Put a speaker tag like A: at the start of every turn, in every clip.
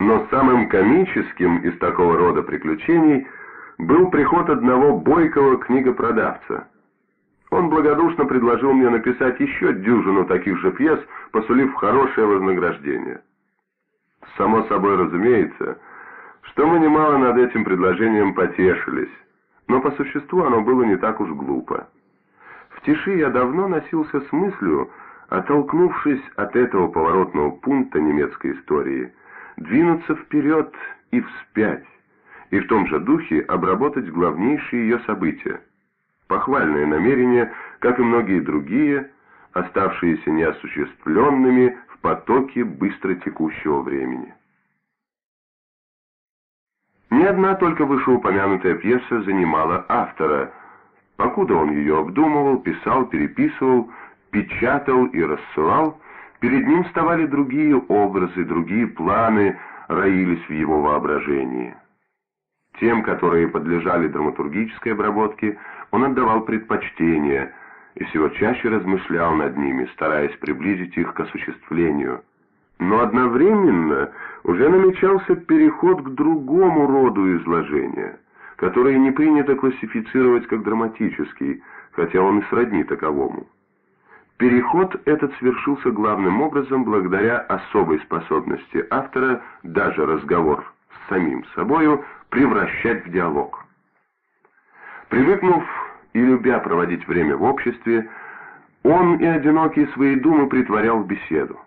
A: Но самым комическим из такого рода приключений был приход одного бойкого книгопродавца. Он благодушно предложил мне написать еще дюжину таких же пьес, посулив хорошее вознаграждение. Само собой разумеется, что мы немало над этим предложением потешились, но по существу оно было не так уж глупо. В тиши я давно носился с мыслью, оттолкнувшись от этого поворотного пункта немецкой истории, двинуться вперед и вспять, и в том же духе обработать главнейшие ее события. Похвальное намерение, как и многие другие, оставшиеся неосуществленными в потоке быстро текущего времени. Ни одна только вышеупомянутая пьеса занимала автора. Покуда он ее обдумывал, писал, переписывал, печатал и рассылал, перед ним вставали другие образы, другие планы роились в его воображении. Тем, которые подлежали драматургической обработке, он отдавал предпочтение и всего чаще размышлял над ними, стараясь приблизить их к осуществлению. Но одновременно уже намечался переход к другому роду изложения, который не принято классифицировать как драматический, хотя он и сродни таковому. Переход этот совершился главным образом благодаря особой способности автора даже разговор с самим собою превращать в диалог. Привыкнув и любя проводить время в обществе, он и одинокие свои думы притворял в беседу.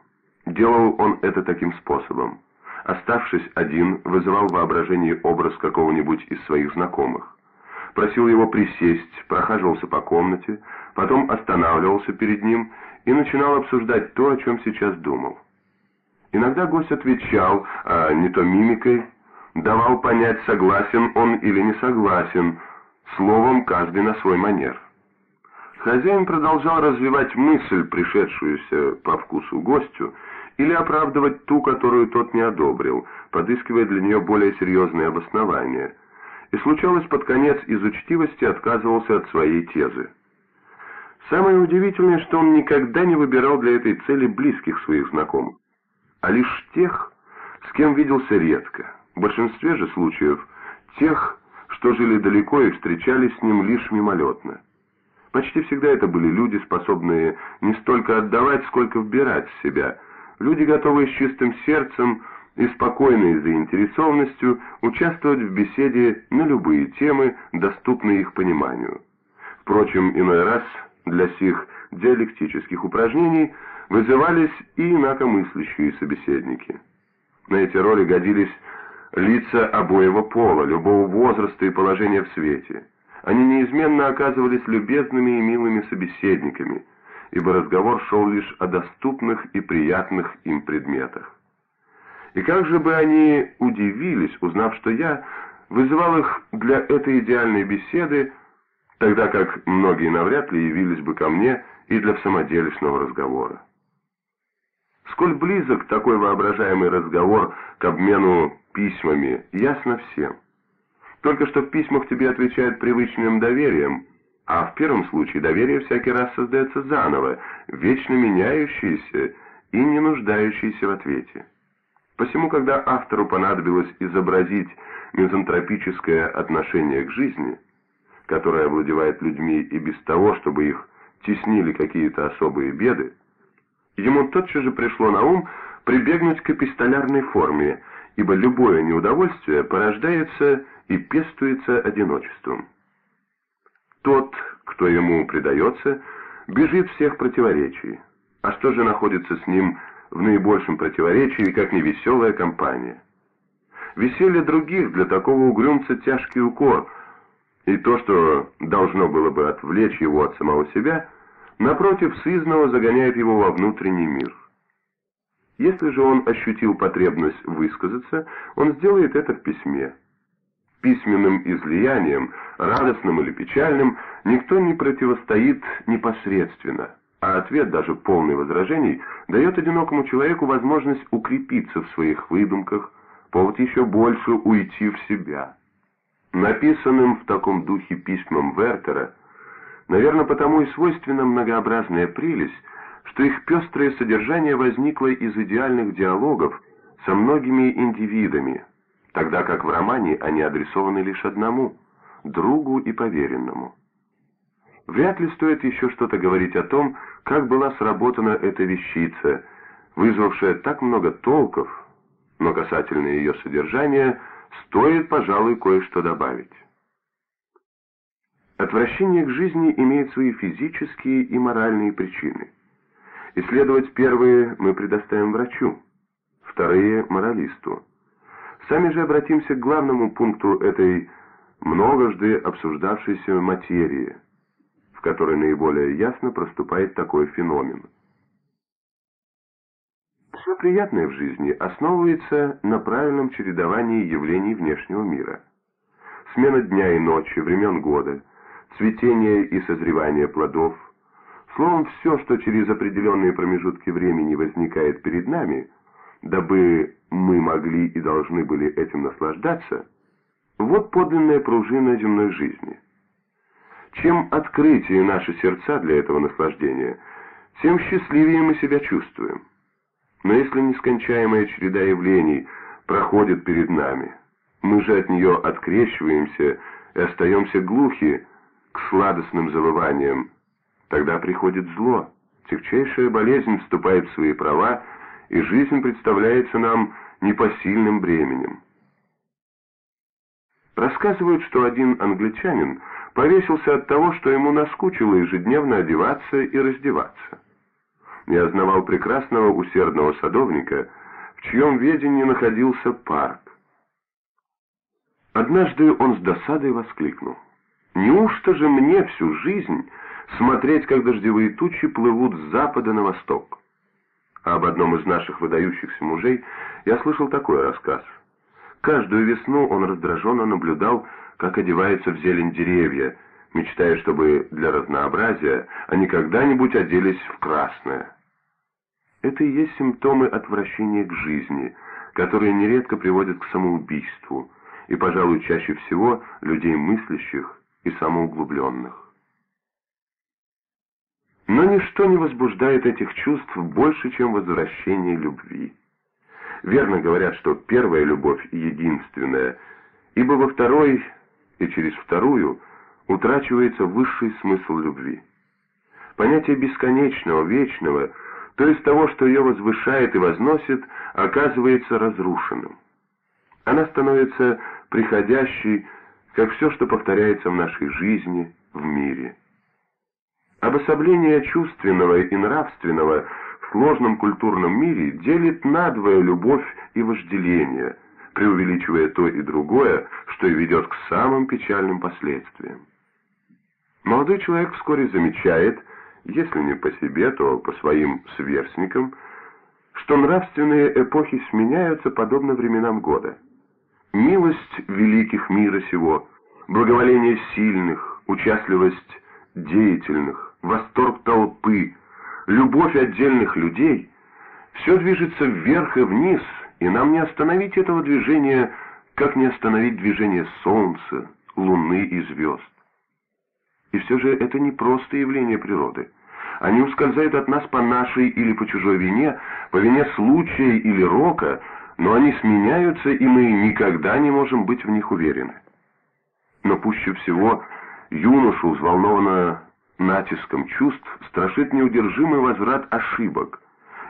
A: Делал он это таким способом. Оставшись один, вызывал в воображении образ какого-нибудь из своих знакомых. Просил его присесть, прохаживался по комнате, потом останавливался перед ним и начинал обсуждать то, о чем сейчас думал. Иногда гость отвечал, а не то мимикой, давал понять, согласен он или не согласен, словом, каждый на свой манер. Хозяин продолжал развивать мысль, пришедшуюся по вкусу гостю, или оправдывать ту, которую тот не одобрил, подыскивая для нее более серьезные обоснования. И случалось под конец из учтивости отказывался от своей тезы. Самое удивительное, что он никогда не выбирал для этой цели близких своих знакомых, а лишь тех, с кем виделся редко. В большинстве же случаев тех, что жили далеко и встречались с ним лишь мимолетно. Почти всегда это были люди, способные не столько отдавать, сколько вбирать в себя, люди, готовые с чистым сердцем и спокойной заинтересованностью участвовать в беседе на любые темы, доступные их пониманию. Впрочем, иной раз для сих диалектических упражнений вызывались и инакомыслящие собеседники. На эти роли годились лица обоего пола, любого возраста и положения в свете. Они неизменно оказывались любезными и милыми собеседниками, ибо разговор шел лишь о доступных и приятных им предметах. И как же бы они удивились, узнав, что я вызывал их для этой идеальной беседы, тогда как многие навряд ли явились бы ко мне и для самоделишного разговора. Сколь близок такой воображаемый разговор к обмену письмами, ясно всем. Только что в письмах тебе отвечают привычным доверием, а в первом случае доверие всякий раз создается заново, вечно меняющееся и не нуждающееся в ответе. Посему, когда автору понадобилось изобразить мизантропическое отношение к жизни – которая овладевает людьми и без того, чтобы их теснили какие-то особые беды, ему тотчас же пришло на ум прибегнуть к эпистолярной форме, ибо любое неудовольствие порождается и пестуется одиночеством. Тот, кто ему предается, бежит всех противоречий. А что же находится с ним в наибольшем противоречии, как невеселая компания? Веселье других для такого угрюмца тяжкий укор – и то, что должно было бы отвлечь его от самого себя, напротив, сызново загоняет его во внутренний мир. Если же он ощутил потребность высказаться, он сделает это в письме. Письменным излиянием, радостным или печальным, никто не противостоит непосредственно, а ответ, даже полный возражений, дает одинокому человеку возможность укрепиться в своих выдумках, повод еще больше уйти в себя. Написанным в таком духе письмам Вертера, наверное, потому и свойственна многообразная прелесть, что их пестрое содержание возникло из идеальных диалогов, со многими индивидами, тогда как в романе они адресованы лишь одному – другу и поверенному. Вряд ли стоит еще что-то говорить о том, как была сработана эта вещица, вызвавшая так много толков, но касательно ее содержания стоит, пожалуй, кое-что добавить. Отвращение к жизни имеет свои физические и моральные причины. Исследовать первые мы предоставим врачу, вторые – моралисту. Сами же обратимся к главному пункту этой многожды обсуждавшейся материи, в которой наиболее ясно проступает такой феномен. Все приятное в жизни основывается на правильном чередовании явлений внешнего мира. Смена дня и ночи, времен года, цветение и созревание плодов, словом, все, что через определенные промежутки времени возникает перед нами – дабы мы могли и должны были этим наслаждаться, вот подлинная пружина земной жизни. Чем открытие наши сердца для этого наслаждения, тем счастливее мы себя чувствуем. Но если нескончаемая череда явлений проходит перед нами, мы же от нее открещиваемся и остаемся глухи к сладостным завываниям, тогда приходит зло, тягчайшая болезнь вступает в свои права, и жизнь представляется нам непосильным бременем. Рассказывают, что один англичанин повесился от того, что ему наскучило ежедневно одеваться и раздеваться. Я знавал прекрасного усердного садовника, в чьем ведении находился парк. Однажды он с досадой воскликнул. «Неужто же мне всю жизнь смотреть, как дождевые тучи плывут с запада на восток?» а об одном из наших выдающихся мужей я слышал такой рассказ. Каждую весну он раздраженно наблюдал, как одеваются в зелень деревья, мечтая, чтобы для разнообразия они когда-нибудь оделись в красное. Это и есть симптомы отвращения к жизни, которые нередко приводят к самоубийству, и, пожалуй, чаще всего людей мыслящих и самоуглубленных. Но ничто не возбуждает этих чувств больше, чем возвращение любви. Верно говорят, что первая любовь единственная, ибо во второй и через вторую утрачивается высший смысл любви. Понятие бесконечного, вечного, то есть того, что ее возвышает и возносит, оказывается разрушенным. Она становится приходящей, как все, что повторяется в нашей жизни, в мире. Обособление чувственного и нравственного в сложном культурном мире делит надвое любовь и вожделение, преувеличивая то и другое, что и ведет к самым печальным последствиям. Молодой человек вскоре замечает, если не по себе, то по своим сверстникам, что нравственные эпохи сменяются подобно временам года. Милость великих мира сего, благоволение сильных, участливость деятельных, восторг толпы, любовь отдельных людей, все движется вверх и вниз, и нам не остановить этого движения, как не остановить движение Солнца, Луны и звезд. И все же это не просто явление природы. Они ускользают от нас по нашей или по чужой вине, по вине случая или рока, но они сменяются, и мы никогда не можем быть в них уверены. Но пуще всего юношу взволнованно натиском чувств страшит неудержимый возврат ошибок,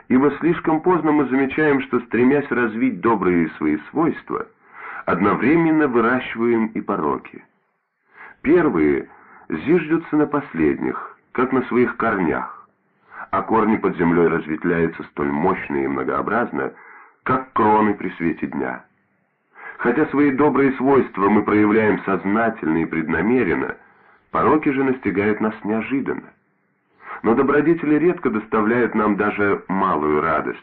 A: ибо слишком поздно мы замечаем, что, стремясь развить добрые свои свойства, одновременно выращиваем и пороки. Первые зиждутся на последних, как на своих корнях, а корни под землей разветвляются столь мощно и многообразно, как кроны при свете дня. Хотя свои добрые свойства мы проявляем сознательно и преднамеренно, Пороки же настигают нас неожиданно. Но добродетели редко доставляют нам даже малую радость,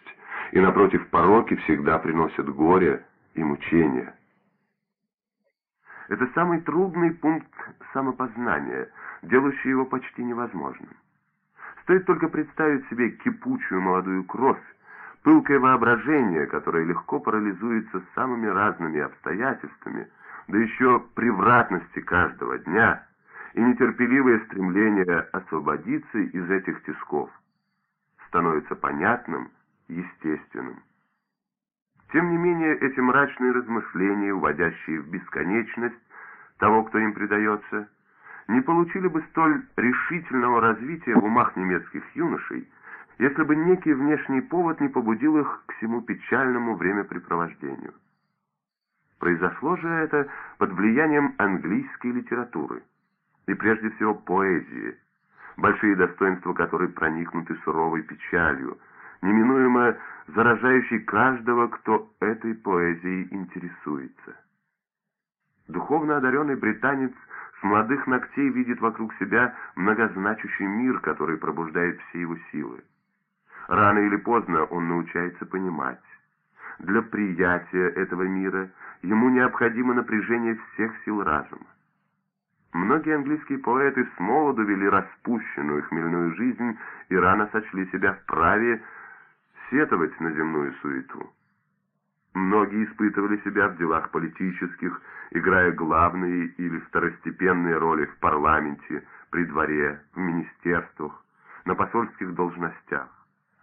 A: и напротив пороки всегда приносят горе и мучения. Это самый трудный пункт самопознания, делающий его почти невозможным. Стоит только представить себе кипучую молодую кровь, пылкое воображение, которое легко парализуется самыми разными обстоятельствами, да еще превратности каждого дня – и нетерпеливое стремление освободиться из этих тисков становится понятным, естественным. Тем не менее, эти мрачные размышления, уводящие в бесконечность того, кто им предается, не получили бы столь решительного развития в умах немецких юношей, если бы некий внешний повод не побудил их к всему печальному времяпрепровождению. Произошло же это под влиянием английской литературы, и прежде всего поэзии, большие достоинства которой проникнуты суровой печалью, неминуемо заражающей каждого, кто этой поэзией интересуется. Духовно одаренный британец с молодых ногтей видит вокруг себя многозначащий мир, который пробуждает все его силы. Рано или поздно он научается понимать. Для приятия этого мира ему необходимо напряжение всех сил разума. Многие английские поэты с молоду вели распущенную хмельную жизнь и рано сочли себя вправе сетовать на земную суету. Многие испытывали себя в делах политических, играя главные или второстепенные роли в парламенте, при дворе, в министерствах, на посольских должностях.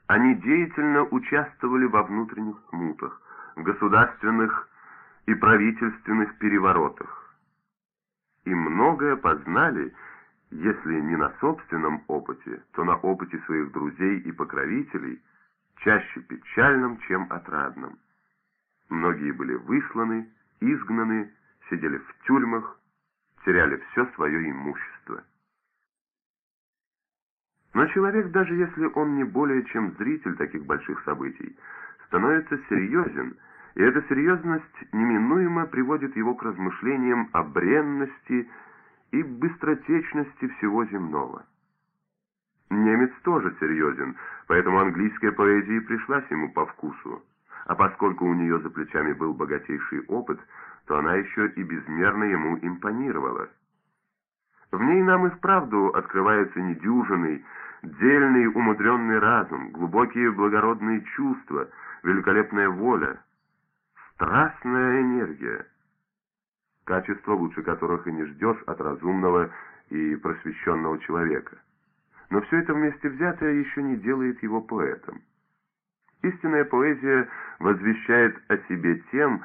A: Они деятельно участвовали во внутренних смутах, в государственных и правительственных переворотах. И многое познали, если не на собственном опыте, то на опыте своих друзей и покровителей, чаще печальном, чем отрадном. Многие были высланы, изгнаны, сидели в тюрьмах, теряли все свое имущество. Но человек, даже если он не более чем зритель таких больших событий, становится серьезен, и эта серьезность неминуемо приводит его к размышлениям о бренности и быстротечности всего земного. Немец тоже серьезен, поэтому английская поэзия пришлась ему по вкусу. А поскольку у нее за плечами был богатейший опыт, то она еще и безмерно ему импонировала. В ней нам и вправду открывается недюжинный, дельный, умудренный разум, глубокие благородные чувства, великолепная воля, страстная энергия, качества, лучше которых и не ждешь от разумного и просвещенного человека. Но все это вместе взятое еще не делает его поэтом. Истинная поэзия возвещает о себе тем,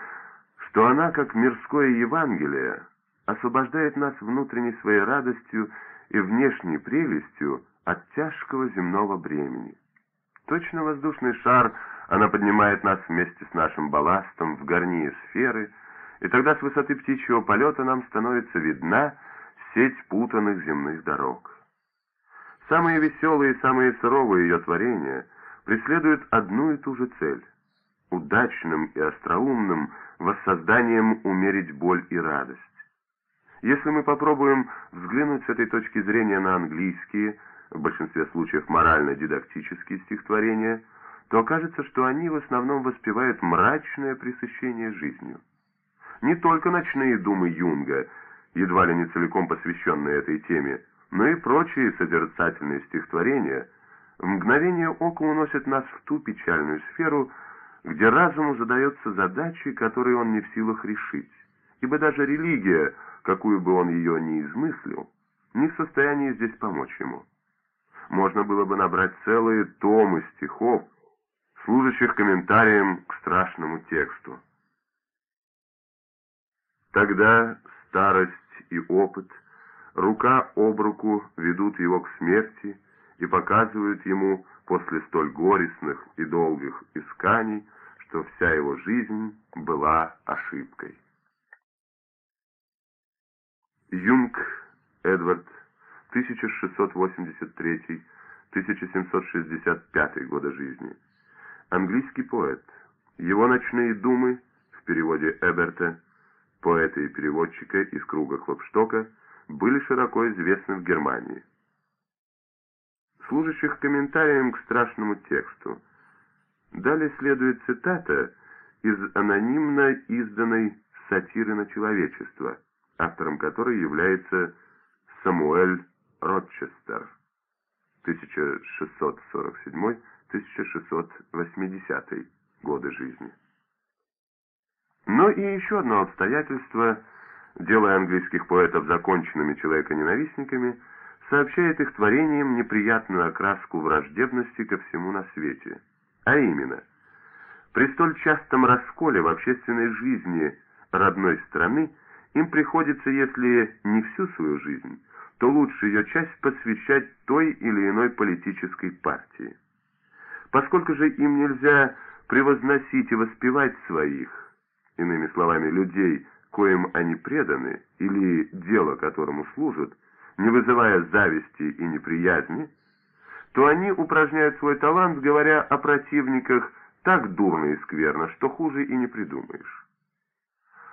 A: что она, как мирское Евангелие, освобождает нас внутренней своей радостью и внешней прелестью от тяжкого земного бремени. Точно воздушный шар, она поднимает нас вместе с нашим балластом в горние сферы, и тогда с высоты птичьего полета нам становится видна сеть путанных земных дорог. Самые веселые и самые суровые ее творения преследуют одну и ту же цель – удачным и остроумным воссозданием умерить боль и радость. Если мы попробуем взглянуть с этой точки зрения на английские, в большинстве случаев морально-дидактические стихотворения, то окажется, что они в основном воспевают мрачное пресыщение жизнью. Не только ночные думы Юнга, едва ли не целиком посвященные этой теме, но и прочие созерцательные стихотворения в мгновение ока уносят нас в ту печальную сферу, где разуму задается задачи, которые он не в силах решить, ибо даже религия, какую бы он ее ни измыслил, не в состоянии здесь помочь ему. Можно было бы набрать целые томы стихов, служащих комментарием к страшному тексту. Тогда старость и опыт – рука об руку ведут его к смерти и показывают ему после столь горестных и долгих исканий, что вся его жизнь была ошибкой. Юнг Эдвард, 1683-1765 года жизни. Английский поэт. Его «Ночные думы» в переводе Эберта, поэта и переводчика из круга Хлопштока – были широко известны в Германии. Служащих комментарием к страшному тексту. Далее следует цитата из анонимно изданной сатиры на человечество, автором которой является Самуэль Рочестер, 1647-1680 годы жизни. Но и еще одно обстоятельство – делая английских поэтов законченными человеконенавистниками, сообщает их творениям неприятную окраску враждебности ко всему на свете. А именно, При столь частом расколе в общественной жизни родной страны им приходится, если не всю свою жизнь, то лучше ее часть посвящать той или иной политической партии. Поскольку же им нельзя превозносить и воспевать своих, иными словами, людей, коим они преданы, или дело которому служат, не вызывая зависти и неприязни, то они упражняют свой талант, говоря о противниках так дурно и скверно, что хуже и не придумаешь.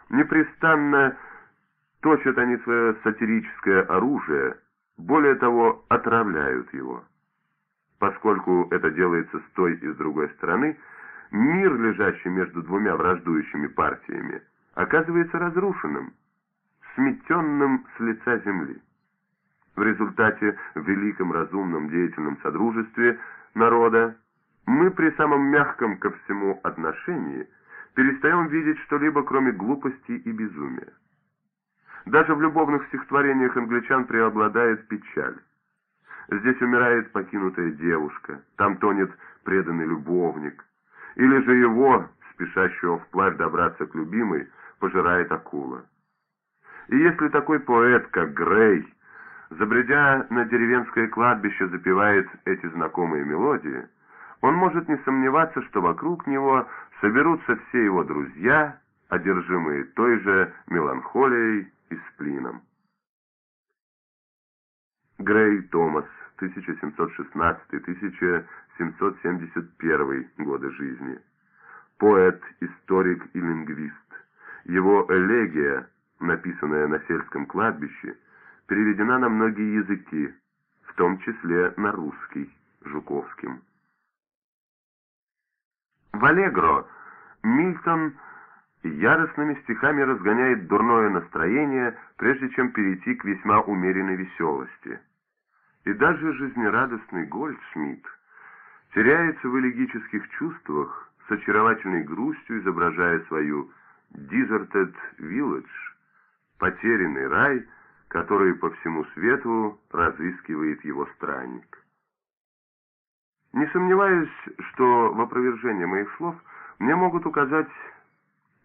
A: Непрестанно точат они свое сатирическое оружие, более того, отравляют его. Поскольку это делается с той и с другой стороны, мир, лежащий между двумя враждующими партиями, оказывается разрушенным, сметенным с лица земли. В результате в великом разумном деятельном содружестве народа мы при самом мягком ко всему отношении перестаем видеть что-либо, кроме глупости и безумия. Даже в любовных стихотворениях англичан преобладает печаль. Здесь умирает покинутая девушка, там тонет преданный любовник, или же его, спешащего вплавь добраться к любимой, пожирает акула. И если такой поэт, как Грей, забредя на деревенское кладбище, запевает эти знакомые мелодии, он может не сомневаться, что вокруг него соберутся все его друзья, одержимые той же меланхолией и сплином. Грей Томас, 1716-1771 годы жизни. Поэт, историк и лингвист. Его элегия, написанная на сельском кладбище, переведена на многие языки, в том числе на русский, Жуковским. В «Аллегро» Мильтон яростными стихами разгоняет дурное настроение, прежде чем перейти к весьма умеренной веселости. И даже жизнерадостный Гольдшмидт теряется в элегических чувствах, с очаровательной грустью изображая свою «deserted village», потерянный рай, который по всему свету разыскивает его странник. Не сомневаюсь, что в опровержение моих слов мне могут указать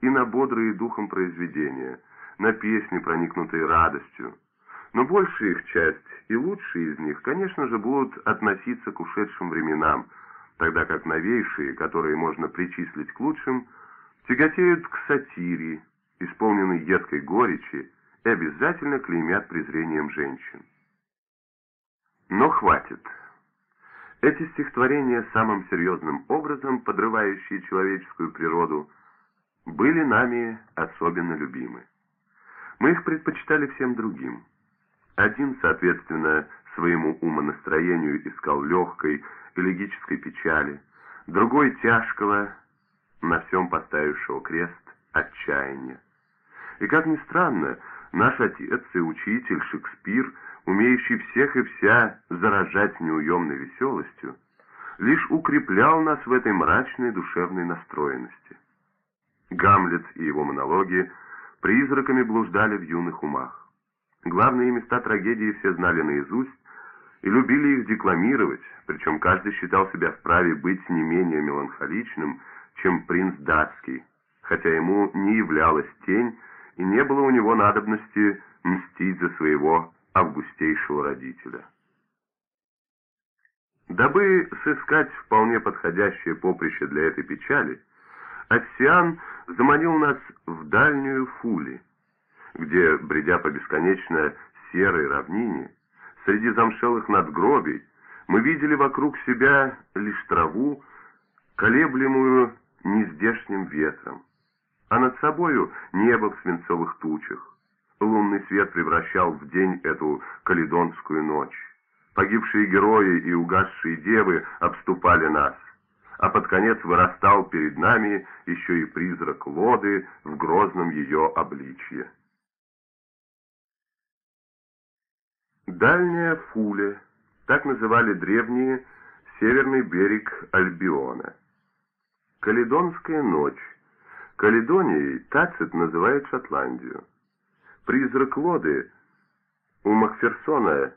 A: и на бодрые духом произведения, на песни, проникнутые радостью. Но большая их часть и лучшие из них, конечно же, будут относиться к ушедшим временам, тогда как новейшие, которые можно причислить к лучшим, тяготеют к сатире, исполненной едкой горечи, и обязательно клеймят презрением женщин. Но хватит. Эти стихотворения, самым серьезным образом подрывающие человеческую природу, были нами особенно любимы. Мы их предпочитали всем другим. Один, соответственно, своему умонастроению искал легкой, элегической печали, другой тяжкого, на всем поставившего крест, отчаяния. И как ни странно, наш отец и учитель Шекспир, умеющий всех и вся заражать неуемной веселостью, лишь укреплял нас в этой мрачной душевной настроенности. Гамлет и его монологи призраками блуждали в юных умах. Главные места трагедии все знали наизусть и любили их декламировать, причем каждый считал себя вправе быть не менее меланхоличным, чем принц датский, хотя ему не являлась тень и не было у него надобности мстить за своего августейшего родителя. Дабы сыскать вполне подходящее поприще для этой печали, Оссиан заманил нас в дальнюю Фули, где, бредя по бесконечно серой равнине, среди замшелых надгробий, мы видели вокруг себя лишь траву, колеблемую нездешним ветром, а над собою небо в свинцовых тучах. Лунный свет превращал в день эту каледонскую ночь. Погибшие герои и угасшие девы обступали нас а под конец вырастал перед нами еще и призрак Лоды в грозном ее обличье. Дальняя Фуля, так называли древние северный берег Альбиона. Каледонская ночь. Каледонией Тацит называет Шотландию. Призрак Лоды у Макферсона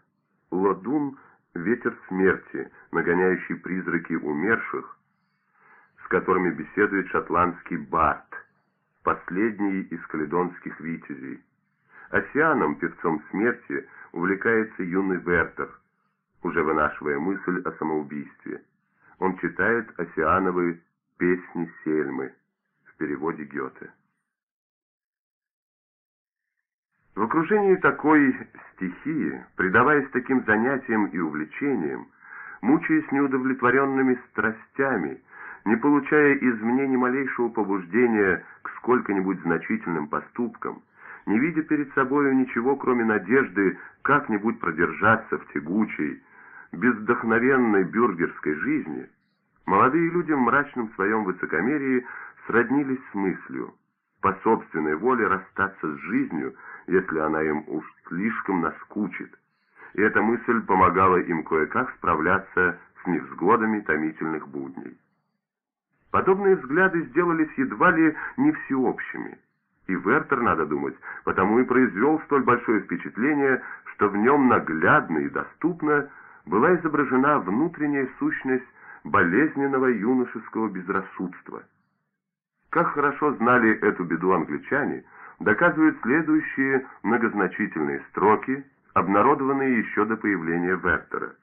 A: Лодун — ветер смерти, нагоняющий призраки умерших, с которыми беседует шотландский Барт, последний из каледонских витязей. Осианом, певцом смерти, увлекается юный Вертер, уже вынашивая мысль о самоубийстве. Он читает Осиановы «Песни Сельмы» в переводе Гёте. В окружении такой стихии, предаваясь таким занятиям и увлечениям, мучаясь неудовлетворенными страстями, не получая извне ни малейшего побуждения к сколько-нибудь значительным поступкам, не видя перед собою ничего, кроме надежды как-нибудь продержаться в тягучей, безвдохновенной бюргерской жизни, молодые люди в мрачном своем высокомерии сроднились с мыслью по собственной воле расстаться с жизнью, если она им уж слишком наскучит, и эта мысль помогала им кое-как справляться с невзгодами томительных будней. Подобные взгляды сделались едва ли не всеобщими, и Вертер, надо думать, потому и произвел столь большое впечатление, что в нем наглядно и доступно была изображена внутренняя сущность болезненного юношеского безрассудства. Как хорошо знали эту беду англичане – доказывают следующие многозначительные строки, обнародованные еще до появления Вертера.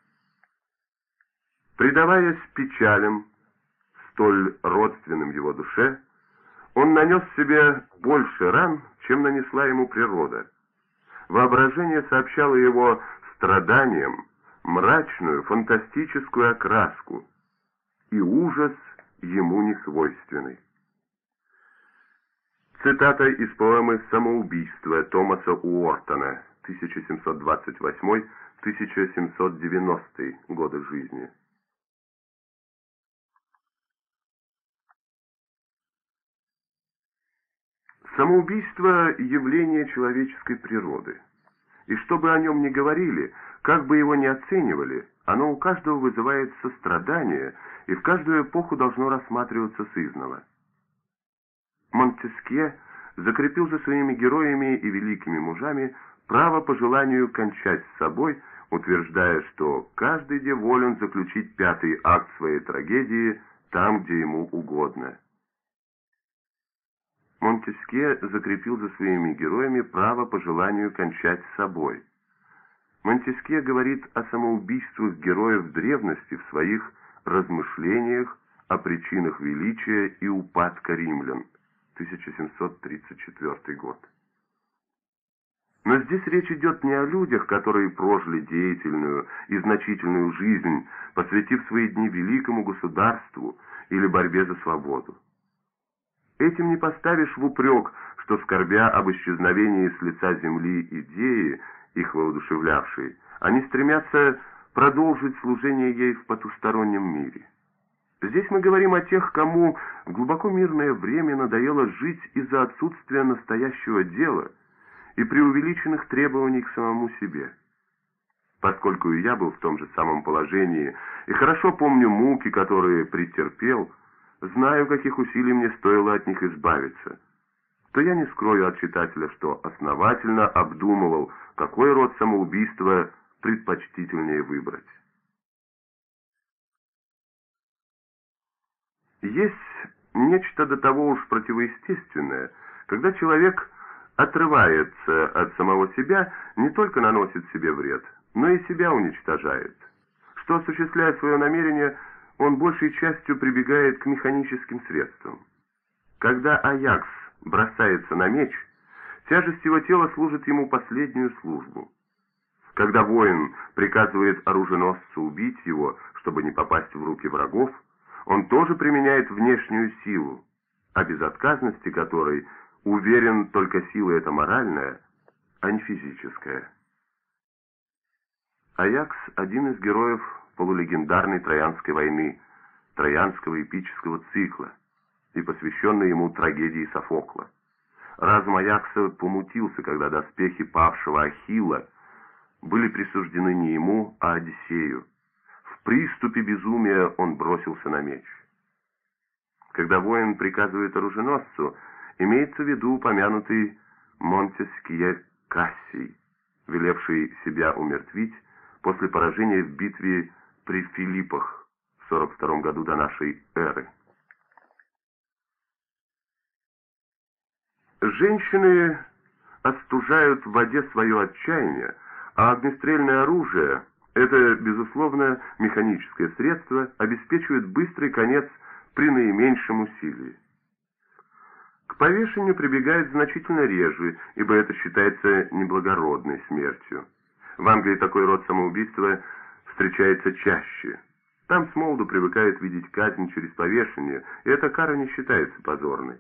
A: Предаваясь печалям, столь родственным его душе, он нанес себе больше ран, чем нанесла ему природа. Воображение сообщало его страданиям мрачную, фантастическую окраску, и ужас ему не свойственный. Цитата из поэмы «Самоубийство» Томаса Уортона, 1728-1790 годы жизни. Самоубийство – явление человеческой природы. И что бы о нем ни говорили, как бы его ни оценивали, оно у каждого вызывает сострадание и в каждую эпоху должно рассматриваться сызнова. Монтескье закрепил за своими героями и великими мужами право по желанию кончать с собой, утверждая, что каждый где волен заключить пятый акт своей трагедии там, где ему угодно. Монтескье закрепил за своими героями право по желанию кончать с собой. Монтескье говорит о самоубийствах героев древности в своих размышлениях о причинах величия и упадка римлян. 1734 год. Но здесь речь идет не о людях, которые прожили деятельную и значительную жизнь, посвятив свои дни великому государству или борьбе за свободу. Этим не поставишь в упрек, что, скорбя об исчезновении с лица земли идеи, их воодушевлявшей, они стремятся продолжить служение ей в потустороннем мире. Здесь мы говорим о тех, кому глубоко мирное время надоело жить из-за отсутствия настоящего дела и преувеличенных требований к самому себе. Поскольку и я был в том же самом положении и хорошо помню муки, которые претерпел, знаю, каких усилий мне стоило от них избавиться, то я не скрою от читателя, что основательно обдумывал, какой род самоубийства предпочтительнее выбрать. Есть нечто до того уж противоестественное, когда человек отрывается от самого себя, не только наносит себе вред, но и себя уничтожает. Что, осуществляя свое намерение, он большей частью прибегает к механическим средствам. Когда Аякс бросается на меч, тяжесть его тела служит ему последнюю службу. Когда воин приказывает оруженосцу убить его, чтобы не попасть в руки врагов, он тоже применяет внешнюю силу, о безотказности которой уверен только сила эта моральная, а не физическая. Аякс – один из героев полулегендарной Троянской войны, Троянского эпического цикла и посвященной ему трагедии Софокла. Разум Аякса помутился, когда доспехи павшего Ахилла были присуждены не ему, а Одиссею. В приступе безумия он бросился на меч. Когда воин приказывает оруженосцу, имеется в виду упомянутый Монтескье Кассий, велевший себя умертвить после поражения в битве при Филиппах в 42 году до нашей эры. Женщины остужают в воде свое отчаяние, а огнестрельное оружие, это, безусловно, механическое средство, обеспечивает быстрый конец при наименьшем усилии. К повешению прибегают значительно реже, ибо это считается неблагородной смертью. В Англии такой род самоубийства встречается чаще. Там с молоду привыкают видеть казнь через повешение, и эта кара не считается позорной.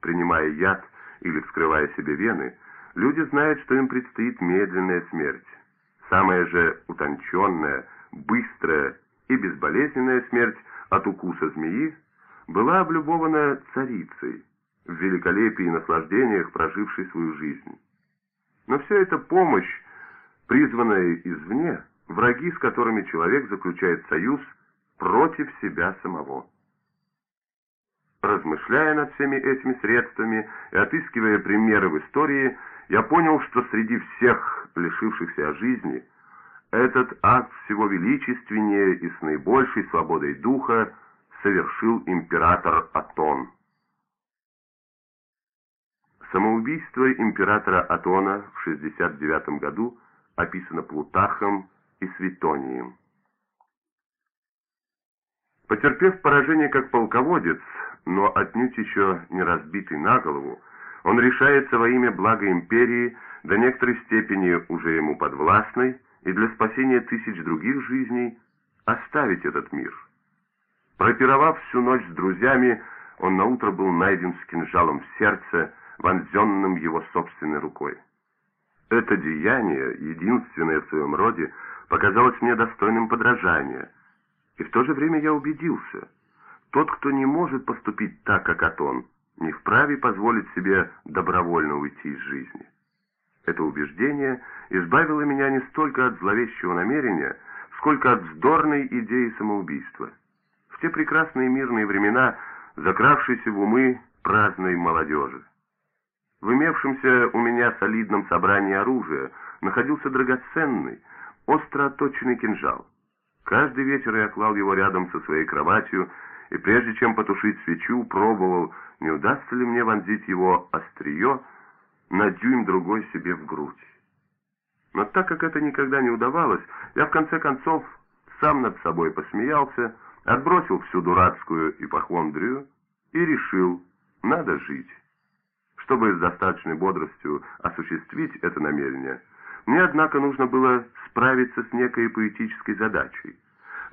A: Принимая яд или вскрывая себе вены, люди знают, что им предстоит медленная смерть. Самая же утонченная, быстрая и безболезненная смерть от укуса змеи была облюбована царицей, в великолепии и наслаждениях прожившей свою жизнь. Но все это помощь, призванная извне, враги, с которыми человек заключает союз против себя самого. Размышляя над всеми этими средствами и отыскивая примеры в истории, я понял, что среди всех лишившихся жизни этот акт всего величественнее и с наибольшей свободой духа совершил император Атон. Самоубийство императора Атона в 69 году описано Плутархом и Светонием. Потерпев поражение как полководец, но отнюдь еще не разбитый на голову, он решается во имя блага империи, до некоторой степени уже ему подвластной, и для спасения тысяч других жизней оставить этот мир. Пропировав всю ночь с друзьями, он наутро был найден с кинжалом в сердце, вонзенным его собственной рукой. Это деяние, единственное в своем роде, показалось мне достойным подражания, и в то же время я убедился, тот, кто не может поступить так, как Атон, не вправе позволить себе добровольно уйти из жизни. Это убеждение избавило меня не столько от зловещего намерения, сколько от вздорной идеи самоубийства. В те прекрасные мирные времена, закравшиеся в умы праздной молодежи. В имевшемся у меня солидном собрании оружия находился драгоценный, остро отточенный кинжал. Каждый вечер я клал его рядом со своей кроватью, и прежде чем потушить свечу, пробовал, не удастся ли мне вонзить его острие на дюйм другой себе в грудь. Но так как это никогда не удавалось, я в конце концов сам над собой посмеялся, отбросил всю дурацкую ипохондрию и решил, надо жить. Чтобы с достаточной бодростью осуществить это намерение, мне, однако, нужно было справиться с некой поэтической задачей,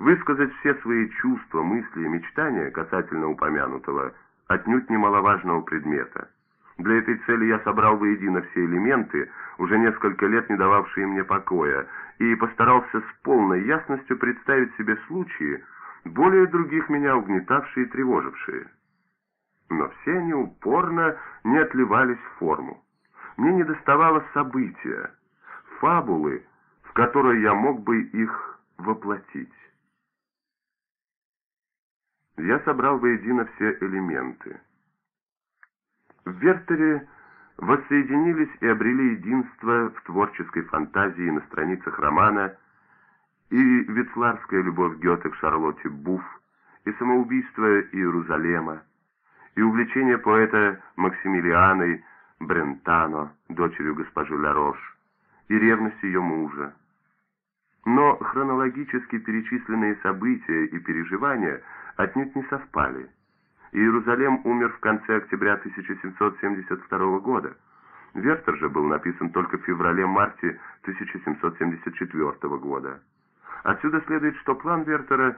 A: высказать все свои чувства, мысли и мечтания касательно упомянутого, отнюдь немаловажного предмета – для этой цели я собрал воедино все элементы, уже несколько лет не дававшие мне покоя, и постарался с полной ясностью представить себе случаи, более других меня угнетавшие и тревожившие. Но все они упорно не отливались в форму. Мне не доставало события, фабулы, в которой я мог бы их воплотить. Я собрал воедино все элементы. В Вертере воссоединились и обрели единство в творческой фантазии на страницах романа и вицларская любовь Гёте к Шарлотте Буфф, и самоубийство Иерусалема, и увлечение поэта Максимилианой Брентано, дочерью госпожи Ларош, и ревность ее мужа. Но хронологически перечисленные события и переживания отнюдь не совпали. Иерусалим умер в конце октября 1772 года. Вертер же был написан только в феврале-марте 1774 года. Отсюда следует, что план Вертера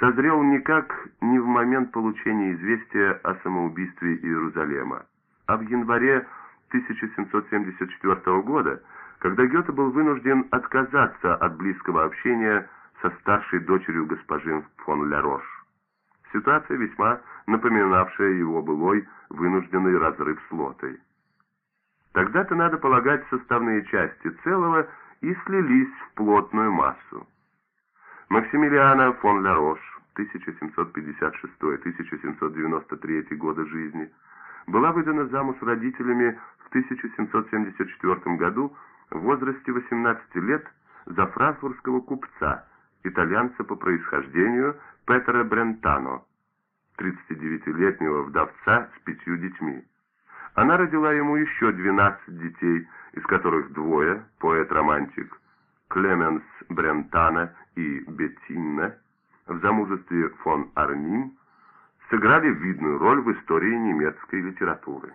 A: созрел никак не в момент получения известия о самоубийстве Иерусалима, а в январе 1774 года, когда Гёте был вынужден отказаться от близкого общения со старшей дочерью госпожи фон Лярош. Ситуация весьма напоминавшая его былой вынужденный разрыв с Лотой. Тогда-то, надо полагать, составные части целого и слились в плотную массу. Максимилиана фон Ларош, 1756-1793 годы жизни, была выдана замуж родителями в 1774 году в возрасте 18 лет за франкфуртского купца, итальянца по происхождению Петера Брентано, 39-летнего вдовца с пятью детьми. Она родила ему еще 12 детей, из которых двое, поэт-романтик Клеменс Брентана и Беттинна, в замужестве фон Арнин, сыграли видную роль в истории немецкой литературы.